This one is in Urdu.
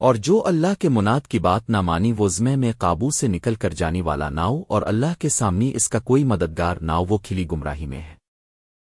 اور جو اللہ کے مناد کی بات نہ مانی وہ زمے میں قابو سے نکل کر جانے والا ناؤ اور اللہ کے سامنے اس کا کوئی مددگار ناؤ وہ کھلی گمراہی میں ہے۔